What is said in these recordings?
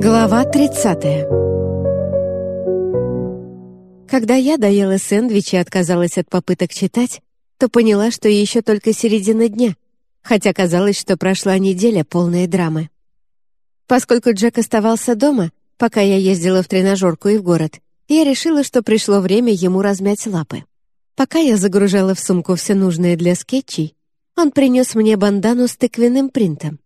Глава 30 Когда я доела сэндвич и отказалась от попыток читать, то поняла, что еще только середина дня, хотя казалось, что прошла неделя полная драмы. Поскольку Джек оставался дома, пока я ездила в тренажерку и в город, я решила, что пришло время ему размять лапы. Пока я загружала в сумку все нужное для скетчей, он принес мне бандану с тыквенным принтом.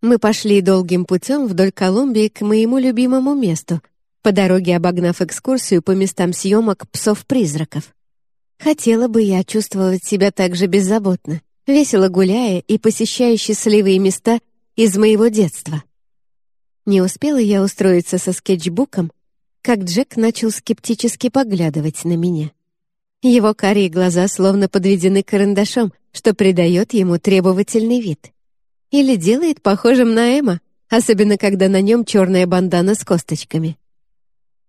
Мы пошли долгим путем вдоль Колумбии к моему любимому месту, по дороге обогнав экскурсию по местам съемок «Псов-призраков». Хотела бы я чувствовать себя так же беззаботно, весело гуляя и посещая счастливые места из моего детства. Не успела я устроиться со скетчбуком, как Джек начал скептически поглядывать на меня. Его карие глаза словно подведены карандашом, что придает ему требовательный вид. Или делает похожим на Эма, особенно когда на нем черная бандана с косточками.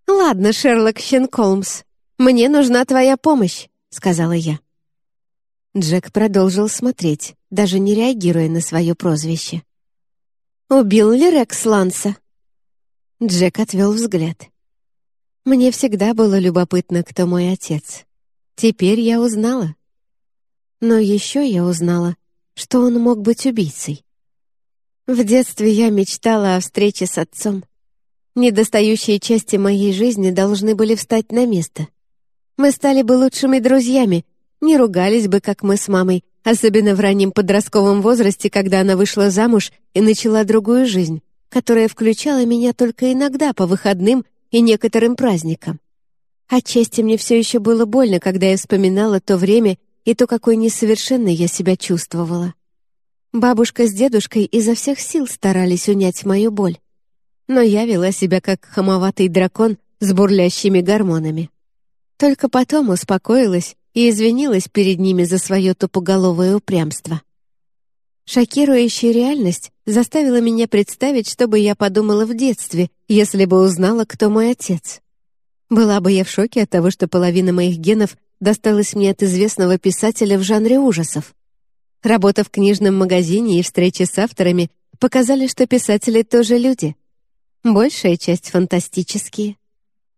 «Ладно, Шерлок Щенколмс, мне нужна твоя помощь», — сказала я. Джек продолжил смотреть, даже не реагируя на свое прозвище. «Убил ли Рекс Ланса?» Джек отвел взгляд. «Мне всегда было любопытно, кто мой отец. Теперь я узнала. Но еще я узнала, что он мог быть убийцей. В детстве я мечтала о встрече с отцом. Недостающие части моей жизни должны были встать на место. Мы стали бы лучшими друзьями, не ругались бы, как мы с мамой, особенно в раннем подростковом возрасте, когда она вышла замуж и начала другую жизнь, которая включала меня только иногда по выходным и некоторым праздникам. Отчасти мне все еще было больно, когда я вспоминала то время и то, какой несовершенной я себя чувствовала. Бабушка с дедушкой изо всех сил старались унять мою боль. Но я вела себя как хамоватый дракон с бурлящими гормонами. Только потом успокоилась и извинилась перед ними за свое тупоголовое упрямство. Шокирующая реальность заставила меня представить, что бы я подумала в детстве, если бы узнала, кто мой отец. Была бы я в шоке от того, что половина моих генов досталась мне от известного писателя в жанре ужасов. Работа в книжном магазине и встречи с авторами показали, что писатели тоже люди. Большая часть фантастические.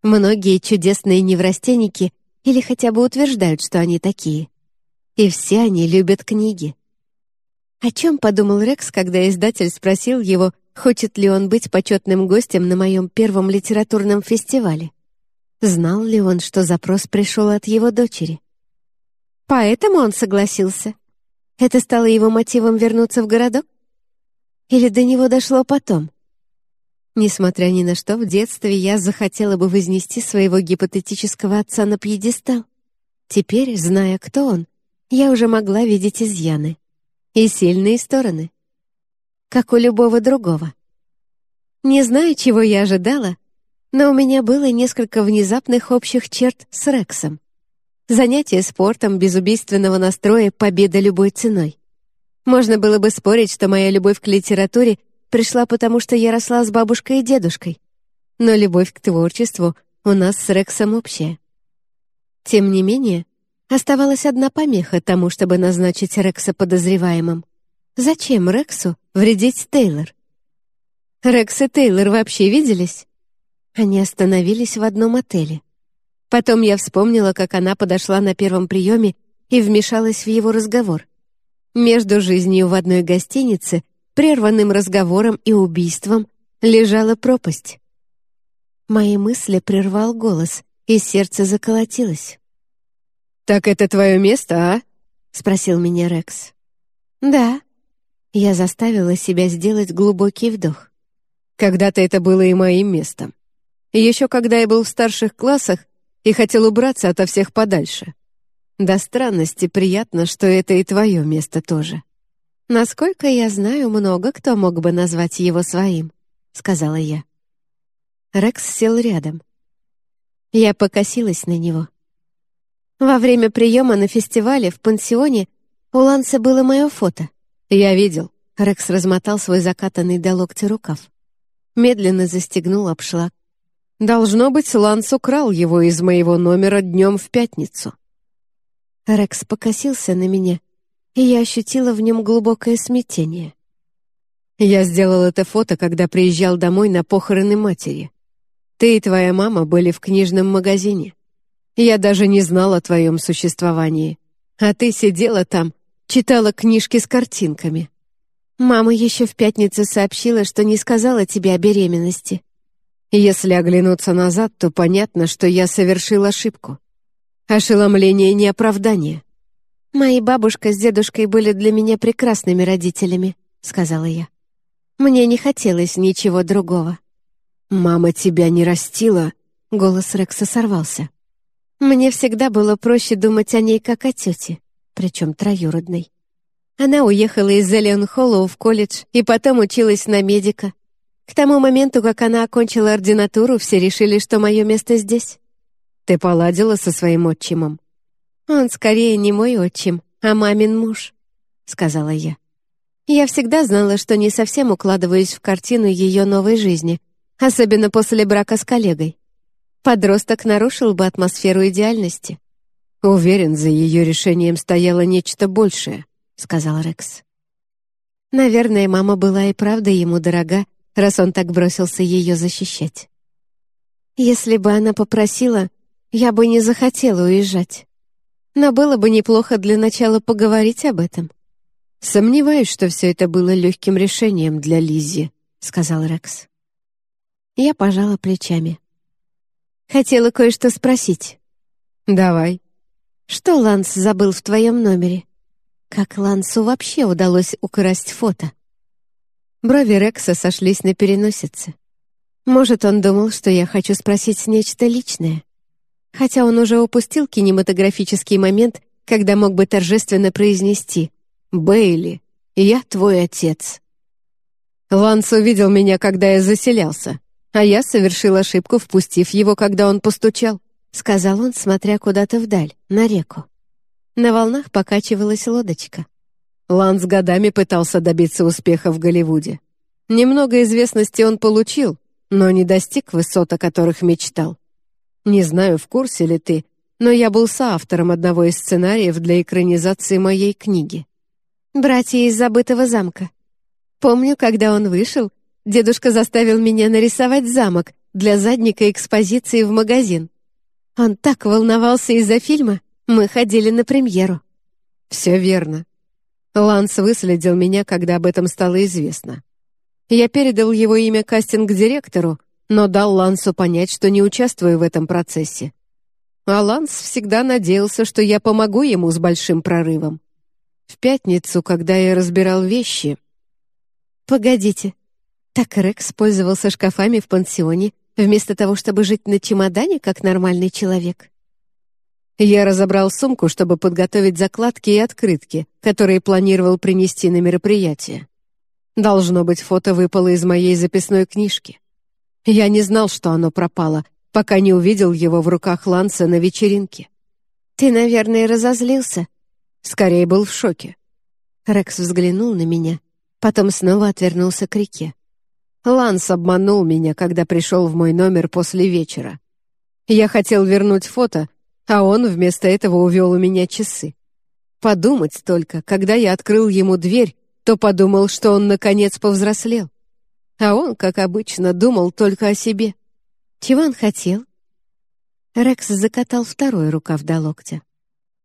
Многие чудесные неврастенники или хотя бы утверждают, что они такие. И все они любят книги. О чем подумал Рекс, когда издатель спросил его, хочет ли он быть почетным гостем на моем первом литературном фестивале? Знал ли он, что запрос пришел от его дочери? Поэтому он согласился. Это стало его мотивом вернуться в городок? Или до него дошло потом? Несмотря ни на что, в детстве я захотела бы вознести своего гипотетического отца на пьедестал. Теперь, зная, кто он, я уже могла видеть изъяны и сильные стороны, как у любого другого. Не знаю, чего я ожидала, но у меня было несколько внезапных общих черт с Рексом. Занятие спортом без убийственного настроя победа любой ценой. Можно было бы спорить, что моя любовь к литературе пришла потому, что я росла с бабушкой и дедушкой. Но любовь к творчеству у нас с Рексом общая. Тем не менее, оставалась одна помеха тому, чтобы назначить Рекса подозреваемым. Зачем Рексу вредить Тейлор? Рекс и Тейлор вообще виделись? Они остановились в одном отеле. Потом я вспомнила, как она подошла на первом приеме и вмешалась в его разговор. Между жизнью в одной гостинице, прерванным разговором и убийством лежала пропасть. Мои мысли прервал голос, и сердце заколотилось. «Так это твое место, а?» — спросил меня Рекс. «Да». Я заставила себя сделать глубокий вдох. «Когда-то это было и моим местом. Еще когда я был в старших классах, и хотел убраться ото всех подальше. До странности приятно, что это и твое место тоже. Насколько я знаю, много кто мог бы назвать его своим, сказала я. Рекс сел рядом. Я покосилась на него. Во время приема на фестивале в пансионе у Ланса было мое фото. Я видел. Рекс размотал свой закатанный до локтя рукав. Медленно застегнул обшлаг. Должно быть, Ланс украл его из моего номера днем в пятницу. Рекс покосился на меня, и я ощутила в нем глубокое смятение. Я сделал это фото, когда приезжал домой на похороны матери. Ты и твоя мама были в книжном магазине. Я даже не знал о твоем существовании. А ты сидела там, читала книжки с картинками. Мама еще в пятницу сообщила, что не сказала тебе о беременности. Если оглянуться назад, то понятно, что я совершил ошибку. Ошеломление не оправдание. «Мои бабушка с дедушкой были для меня прекрасными родителями», — сказала я. Мне не хотелось ничего другого. «Мама тебя не растила?» — голос Рекса сорвался. Мне всегда было проще думать о ней как о тете, причем троюродной. Она уехала из Зелен Холлоу в колледж и потом училась на медика. К тому моменту, как она окончила ординатуру, все решили, что мое место здесь. Ты поладила со своим отчимом? Он скорее не мой отчим, а мамин муж, — сказала я. Я всегда знала, что не совсем укладываюсь в картину ее новой жизни, особенно после брака с коллегой. Подросток нарушил бы атмосферу идеальности. «Уверен, за ее решением стояло нечто большее», — сказал Рекс. Наверное, мама была и правда ему дорога, раз он так бросился ее защищать. Если бы она попросила, я бы не захотела уезжать. Но было бы неплохо для начала поговорить об этом. «Сомневаюсь, что все это было легким решением для Лиззи», — сказал Рекс. Я пожала плечами. Хотела кое-что спросить. «Давай». «Что Ланс забыл в твоем номере? Как Лансу вообще удалось украсть фото?» Брови Рекса сошлись на переносице. Может, он думал, что я хочу спросить нечто личное. Хотя он уже упустил кинематографический момент, когда мог бы торжественно произнести «Бейли, я твой отец». Ланс увидел меня, когда я заселялся, а я совершил ошибку, впустив его, когда он постучал, сказал он, смотря куда-то вдаль, на реку. На волнах покачивалась лодочка. Ланс годами пытался добиться успеха в Голливуде. Немного известности он получил, но не достиг высот, о которых мечтал. Не знаю, в курсе ли ты, но я был соавтором одного из сценариев для экранизации моей книги. «Братья из забытого замка». Помню, когда он вышел, дедушка заставил меня нарисовать замок для задника экспозиции в магазин. Он так волновался из-за фильма, мы ходили на премьеру. Все верно. Ланс выследил меня, когда об этом стало известно. Я передал его имя кастинг-директору, но дал Лансу понять, что не участвую в этом процессе. А Ланс всегда надеялся, что я помогу ему с большим прорывом. В пятницу, когда я разбирал вещи... Погодите. Так Рекс пользовался шкафами в пансионе, вместо того, чтобы жить на чемодане, как нормальный человек? Я разобрал сумку, чтобы подготовить закладки и открытки, которые планировал принести на мероприятие. Должно быть, фото выпало из моей записной книжки. Я не знал, что оно пропало, пока не увидел его в руках Ланса на вечеринке. «Ты, наверное, разозлился?» Скорее был в шоке. Рекс взглянул на меня, потом снова отвернулся к реке. Ланс обманул меня, когда пришел в мой номер после вечера. Я хотел вернуть фото, а он вместо этого увел у меня часы. Подумать только, когда я открыл ему дверь, то подумал, что он наконец повзрослел. А он, как обычно, думал только о себе. Чего он хотел? Рекс закатал второй рукав до локтя.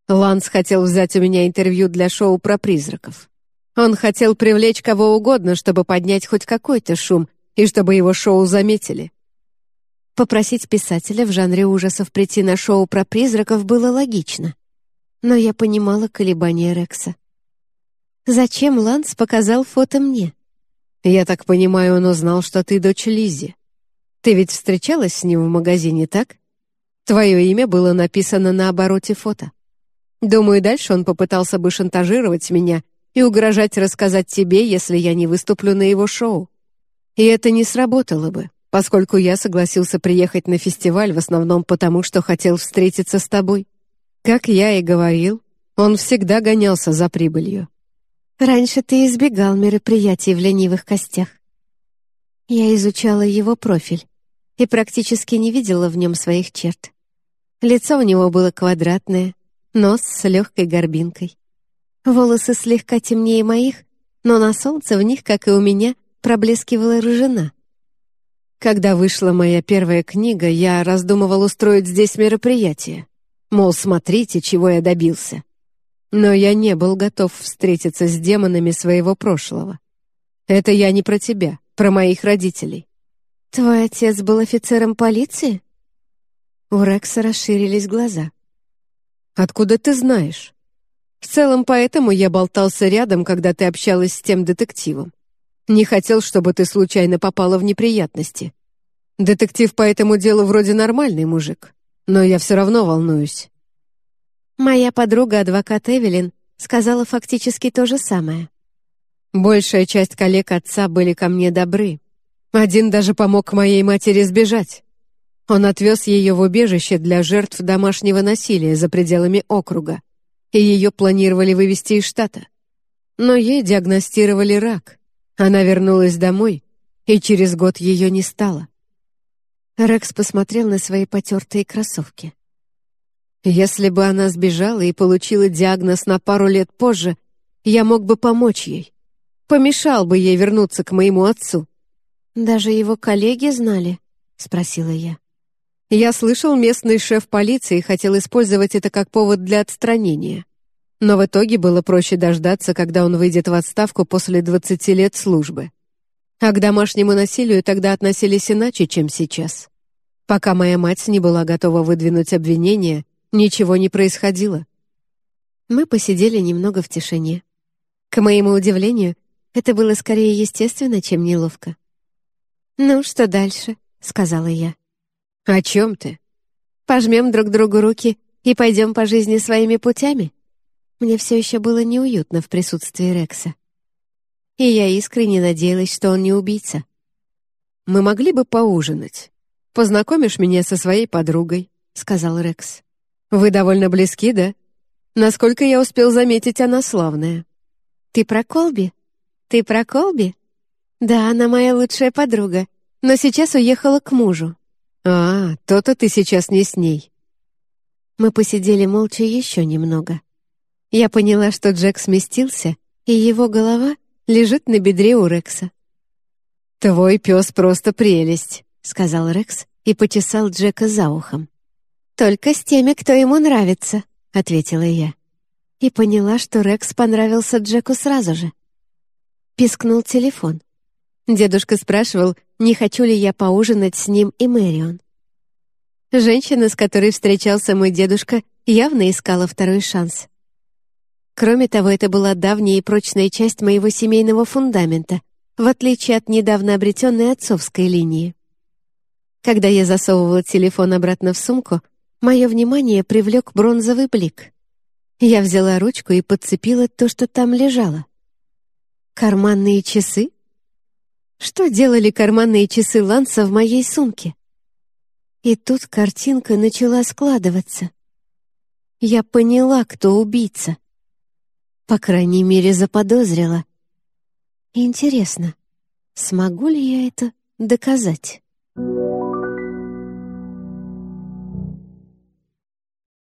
Ланс хотел взять у меня интервью для шоу про призраков. Он хотел привлечь кого угодно, чтобы поднять хоть какой-то шум и чтобы его шоу заметили. Попросить писателя в жанре ужасов прийти на шоу про призраков было логично. Но я понимала колебания Рекса. Зачем Ланс показал фото мне? Я так понимаю, он узнал, что ты дочь Лизи. Ты ведь встречалась с ним в магазине, так? Твое имя было написано на обороте фото. Думаю, дальше он попытался бы шантажировать меня и угрожать рассказать тебе, если я не выступлю на его шоу. И это не сработало бы, поскольку я согласился приехать на фестиваль в основном потому, что хотел встретиться с тобой. Как я и говорил, он всегда гонялся за прибылью. Раньше ты избегал мероприятий в ленивых костях. Я изучала его профиль и практически не видела в нем своих черт. Лицо у него было квадратное, нос с легкой горбинкой. Волосы слегка темнее моих, но на солнце в них, как и у меня, проблескивала рыжина. Когда вышла моя первая книга, я раздумывал устроить здесь мероприятие. Мол, смотрите, чего я добился. Но я не был готов встретиться с демонами своего прошлого. Это я не про тебя, про моих родителей. Твой отец был офицером полиции? У Рекса расширились глаза. Откуда ты знаешь? В целом, поэтому я болтался рядом, когда ты общалась с тем детективом. Не хотел, чтобы ты случайно попала в неприятности. Детектив по этому делу вроде нормальный мужик, но я все равно волнуюсь. Моя подруга, адвокат Эвелин, сказала фактически то же самое. Большая часть коллег отца были ко мне добры. Один даже помог моей матери сбежать. Он отвез ее в убежище для жертв домашнего насилия за пределами округа, и ее планировали вывести из штата. Но ей диагностировали рак. Она вернулась домой, и через год ее не стало. Рекс посмотрел на свои потертые кроссовки. Если бы она сбежала и получила диагноз на пару лет позже, я мог бы помочь ей. Помешал бы ей вернуться к моему отцу. «Даже его коллеги знали?» — спросила я. Я слышал, местный шеф полиции хотел использовать это как повод для отстранения. Но в итоге было проще дождаться, когда он выйдет в отставку после 20 лет службы. А к домашнему насилию тогда относились иначе, чем сейчас. Пока моя мать не была готова выдвинуть обвинение, ничего не происходило. Мы посидели немного в тишине. К моему удивлению, это было скорее естественно, чем неловко. «Ну, что дальше?» — сказала я. «О чем ты?» «Пожмем друг другу руки и пойдем по жизни своими путями?» Мне все еще было неуютно в присутствии Рекса. И я искренне надеялась, что он не убийца. «Мы могли бы поужинать. Познакомишь меня со своей подругой», — сказал Рекс. «Вы довольно близки, да? Насколько я успел заметить, она славная». «Ты про Колби? Ты про Колби?» «Да, она моя лучшая подруга, но сейчас уехала к мужу». «А, то-то ты сейчас не с ней». Мы посидели молча еще немного. Я поняла, что Джек сместился, и его голова лежит на бедре у Рекса. «Твой пес просто прелесть», — сказал Рекс и почесал Джека за ухом. «Только с теми, кто ему нравится», — ответила я. И поняла, что Рекс понравился Джеку сразу же. Пискнул телефон. Дедушка спрашивал, не хочу ли я поужинать с ним и Мэрион. Женщина, с которой встречался мой дедушка, явно искала второй шанс. Кроме того, это была давняя и прочная часть моего семейного фундамента, в отличие от недавно обретенной отцовской линии. Когда я засовывала телефон обратно в сумку, мое внимание привлек бронзовый блик. Я взяла ручку и подцепила то, что там лежало. Карманные часы? Что делали карманные часы Ланса в моей сумке? И тут картинка начала складываться. Я поняла, кто убийца. По крайней мере, заподозрила. Интересно, смогу ли я это доказать?